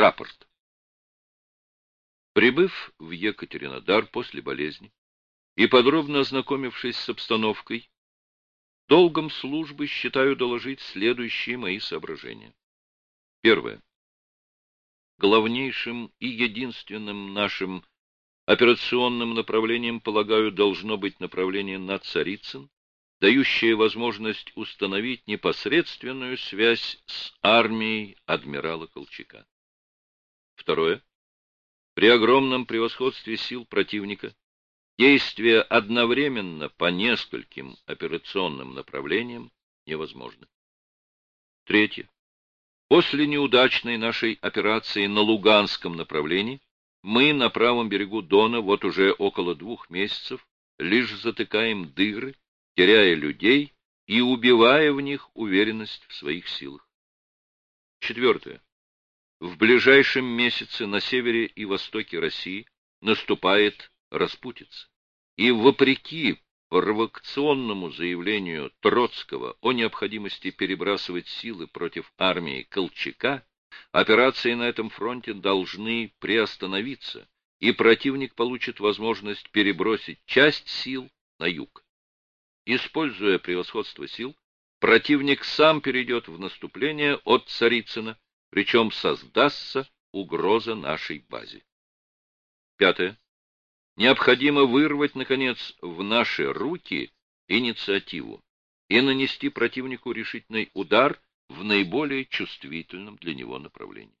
Рапорт. Прибыв в Екатеринодар после болезни и подробно ознакомившись с обстановкой, долгом службы считаю доложить следующие мои соображения. Первое. Главнейшим и единственным нашим операционным направлением, полагаю, должно быть направление на Царицын, дающее возможность установить непосредственную связь с армией адмирала Колчака. Второе. При огромном превосходстве сил противника действия одновременно по нескольким операционным направлениям невозможны. Третье. После неудачной нашей операции на Луганском направлении мы на правом берегу Дона вот уже около двух месяцев лишь затыкаем дыры, теряя людей и убивая в них уверенность в своих силах. Четвертое. В ближайшем месяце на севере и востоке России наступает распутица. И вопреки провокационному заявлению Троцкого о необходимости перебрасывать силы против армии Колчака, операции на этом фронте должны приостановиться, и противник получит возможность перебросить часть сил на юг. Используя превосходство сил, противник сам перейдет в наступление от Царицына, причем создастся угроза нашей базе. Пятое. Необходимо вырвать, наконец, в наши руки инициативу и нанести противнику решительный удар в наиболее чувствительном для него направлении.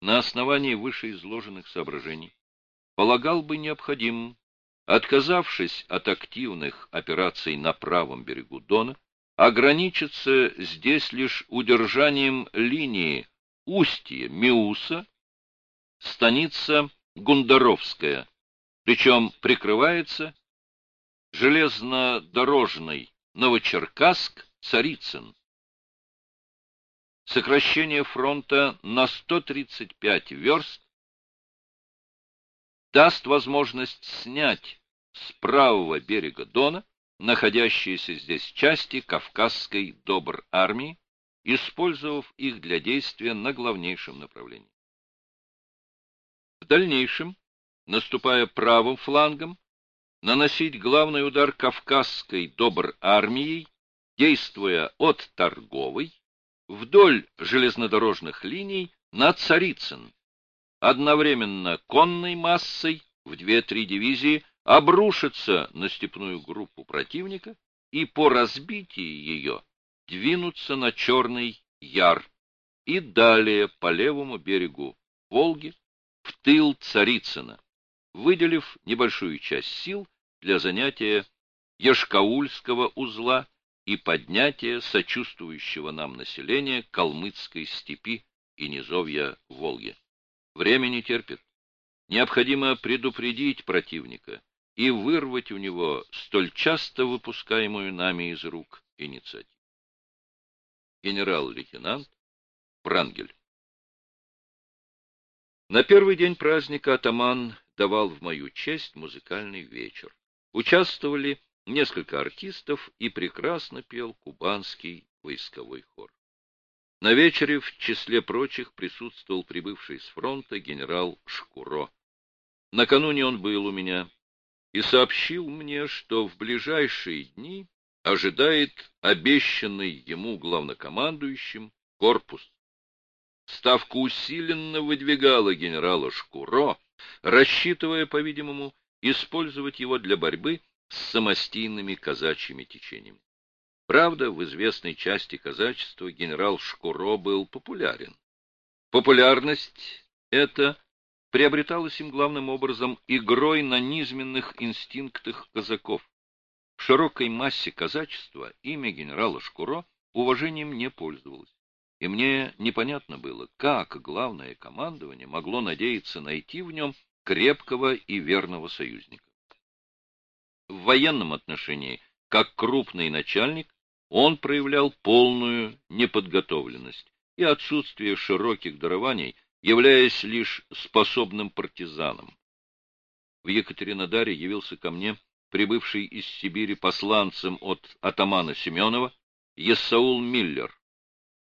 На основании вышеизложенных соображений полагал бы необходимым, отказавшись от активных операций на правом берегу Дона, ограничиться здесь лишь удержанием линии устья Миуса, станица Гундаровская, причем прикрывается железнодорожный Новочеркасск-Царицын. Сокращение фронта на 135 верст даст возможность снять с правого берега Дона находящиеся здесь части Кавказской Добр-армии, использовав их для действия на главнейшем направлении. В дальнейшем, наступая правым флангом, наносить главный удар Кавказской Добр-армией, действуя от Торговой, вдоль железнодорожных линий на Царицын, одновременно конной массой в 2-3 дивизии обрушиться на степную группу противника и по разбитии ее двинуться на Черный Яр и далее по левому берегу Волги в тыл Царицына, выделив небольшую часть сил для занятия Ешкаульского узла и поднятия сочувствующего нам населения Калмыцкой степи и низовья Волги. Время не терпит. Необходимо предупредить противника и вырвать у него столь часто выпускаемую нами из рук инициативу. Генерал-лейтенант Прангель На первый день праздника атаман давал в мою честь музыкальный вечер. Участвовали несколько артистов и прекрасно пел кубанский войсковой хор. На вечере в числе прочих присутствовал прибывший с фронта генерал Шкуро. Накануне он был у меня и сообщил мне, что в ближайшие дни ожидает обещанный ему главнокомандующим корпус. Ставка усиленно выдвигала генерала Шкуро, рассчитывая, по-видимому, использовать его для борьбы с самостийными казачьими течениями. Правда, в известной части казачества генерал Шкуро был популярен. Популярность эта приобреталось им главным образом игрой на низменных инстинктах казаков. В широкой массе казачества имя генерала Шкуро уважением не пользовалось, и мне непонятно было, как главное командование могло надеяться найти в нем крепкого и верного союзника. В военном отношении, как крупный начальник, он проявлял полную неподготовленность и отсутствие широких дарований являясь лишь способным партизаном. В Екатеринодаре явился ко мне прибывший из Сибири посланцем от атамана Семенова Ессаул Миллер.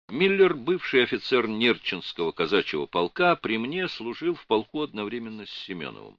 Миллер, бывший офицер Нерчинского казачьего полка, при мне служил в полку одновременно с Семеновым.